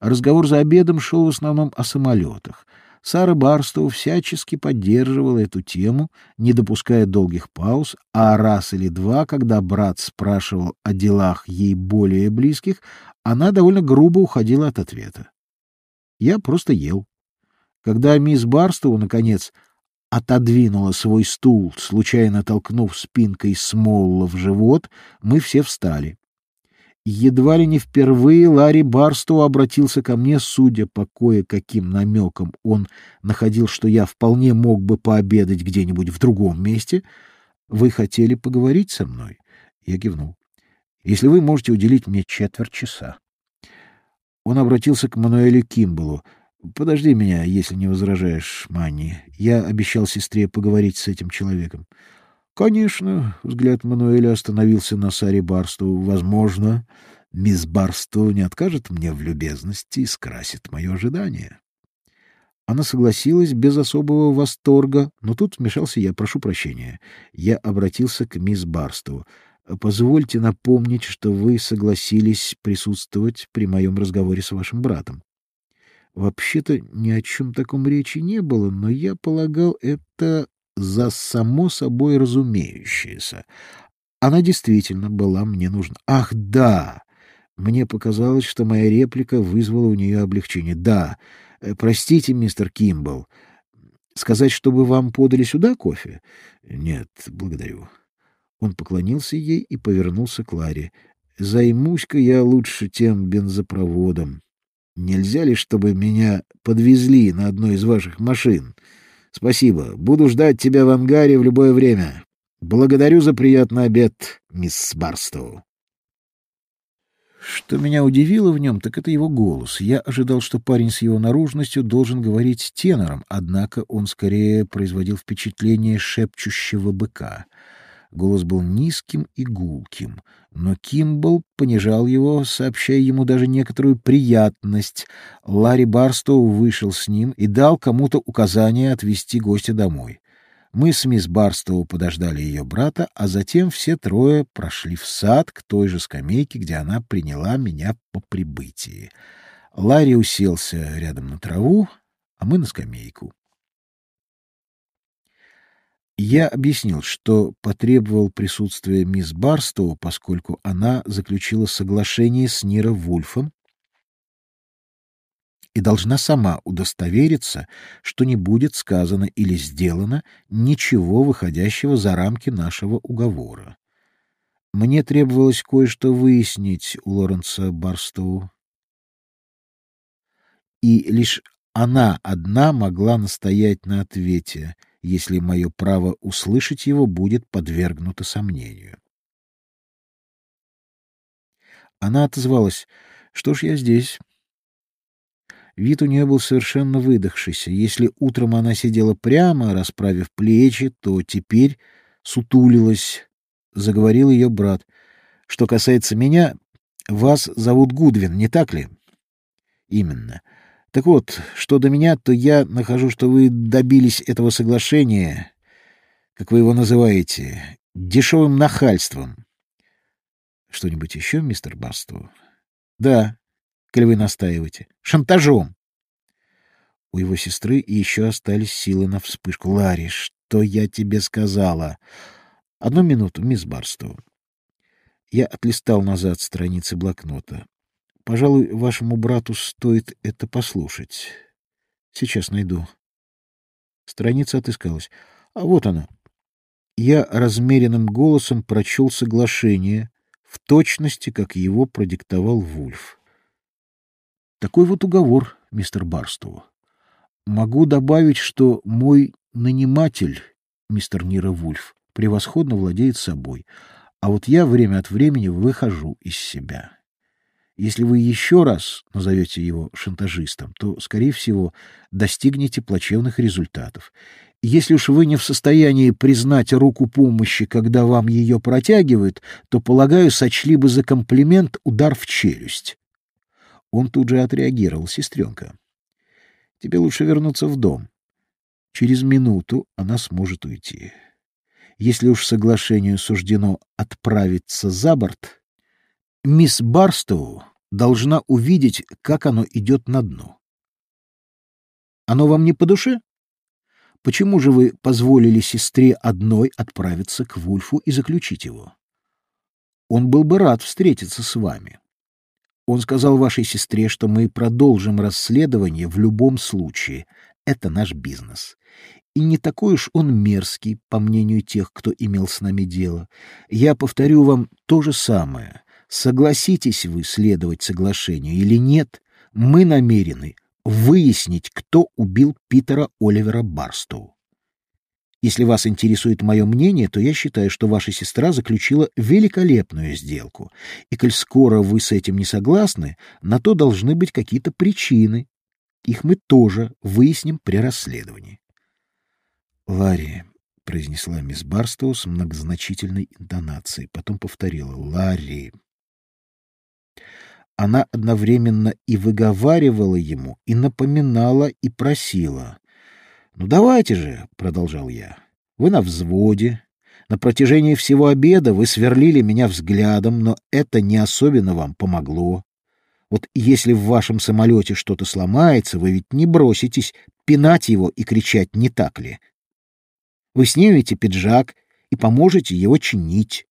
Разговор за обедом шел в основном о самолетах. Сара Барстоу всячески поддерживала эту тему, не допуская долгих пауз, а раз или два, когда брат спрашивал о делах ей более близких, она довольно грубо уходила от ответа. Я просто ел. Когда мисс Барстоу, наконец, отодвинула свой стул, случайно толкнув спинкой Смолла в живот, мы все встали. Едва ли не впервые Ларри Барстоу обратился ко мне, судя по кое-каким намекам, он находил, что я вполне мог бы пообедать где-нибудь в другом месте. Вы хотели поговорить со мной? Я кивнул. Если вы можете уделить мне четверть часа. Он обратился к Мануэлю Кимбалу. Подожди меня, если не возражаешь, Манни. Я обещал сестре поговорить с этим человеком. Конечно, взгляд Мануэля остановился на Саре Барсту. Возможно, мисс Барсту не откажет мне в любезности и скрасит мое ожидание. Она согласилась без особого восторга, но тут вмешался я, прошу прощения. Я обратился к мисс Барсту. Позвольте напомнить, что вы согласились присутствовать при моем разговоре с вашим братом. Вообще-то ни о чем таком речи не было, но я полагал это за само собой разумеющееся. Она действительно была мне нужна. Ах, да! Мне показалось, что моя реплика вызвала у нее облегчение. Да, э, простите, мистер Кимбл. Сказать, чтобы вам подали сюда кофе? Нет, благодарю. Он поклонился ей и повернулся к Ларе. Займусь-ка я лучше тем бензопроводом. Нельзя ли, чтобы меня подвезли на одной из ваших машин? — Спасибо. Буду ждать тебя в ангаре в любое время. Благодарю за приятный обед, мисс Барстоу. Что меня удивило в нем, так это его голос. Я ожидал, что парень с его наружностью должен говорить тенором, однако он скорее производил впечатление шепчущего быка — Голос был низким и гулким, но Кимбл понижал его, сообщая ему даже некоторую приятность. Ларри Барстоу вышел с ним и дал кому-то указание отвезти гостя домой. Мы с мисс Барстоу подождали ее брата, а затем все трое прошли в сад к той же скамейке, где она приняла меня по прибытии. Ларри уселся рядом на траву, а мы на скамейку. Я объяснил, что потребовал присутствия мисс Барстоу, поскольку она заключила соглашение с Ниро Вульфом и должна сама удостовериться, что не будет сказано или сделано ничего выходящего за рамки нашего уговора. Мне требовалось кое-что выяснить у Лоренса Барстоу. И лишь она одна могла настоять на ответе — если мое право услышать его будет подвергнуто сомнению. Она отозвалась, что ж я здесь. Вид у нее был совершенно выдохшийся. Если утром она сидела прямо, расправив плечи, то теперь сутулилась, — заговорил ее брат. — Что касается меня, вас зовут Гудвин, не так ли? — Именно. — так вот, что до меня, то я нахожу, что вы добились этого соглашения, как вы его называете, дешевым нахальством. Что-нибудь еще, мистер Барстоу? Да, коли вы настаиваете. Шантажом. У его сестры еще остались силы на вспышку. Ларри, что я тебе сказала? Одну минуту, мисс Барстоу. Я отлистал назад страницы блокнота. Пожалуй, вашему брату стоит это послушать. Сейчас найду. Страница отыскалась. А вот она. Я размеренным голосом прочел соглашение, в точности, как его продиктовал Вульф. Такой вот уговор, мистер Барстоу. Могу добавить, что мой наниматель, мистер Нира Вульф, превосходно владеет собой, а вот я время от времени выхожу из себя. Если вы еще раз назовете его шантажистом, то, скорее всего, достигнете плачевных результатов. Если уж вы не в состоянии признать руку помощи, когда вам ее протягивают, то, полагаю, сочли бы за комплимент удар в челюсть. Он тут же отреагировал, сестренка. Тебе лучше вернуться в дом. Через минуту она сможет уйти. Если уж соглашению суждено отправиться за борт, мисс Барстоу должна увидеть, как оно идет на дно. Оно вам не по душе? Почему же вы позволили сестре одной отправиться к Вульфу и заключить его? Он был бы рад встретиться с вами. Он сказал вашей сестре, что мы продолжим расследование в любом случае. Это наш бизнес. И не такой уж он мерзкий, по мнению тех, кто имел с нами дело. Я повторю вам то же самое. Согласитесь вы следовать соглашению или нет, мы намерены выяснить, кто убил Питера Оливера Барстоу. Если вас интересует мое мнение, то я считаю, что ваша сестра заключила великолепную сделку. И коль скоро вы с этим не согласны, на то должны быть какие-то причины. Их мы тоже выясним при расследовании. Ларри, — произнесла мисс Барстоу с многозначительной интонацией, потом повторила «Ларри». Она одновременно и выговаривала ему, и напоминала, и просила. «Ну давайте же», — продолжал я, — «вы на взводе. На протяжении всего обеда вы сверлили меня взглядом, но это не особенно вам помогло. Вот если в вашем самолете что-то сломается, вы ведь не броситесь пинать его и кричать, не так ли? Вы снимете пиджак и поможете его чинить.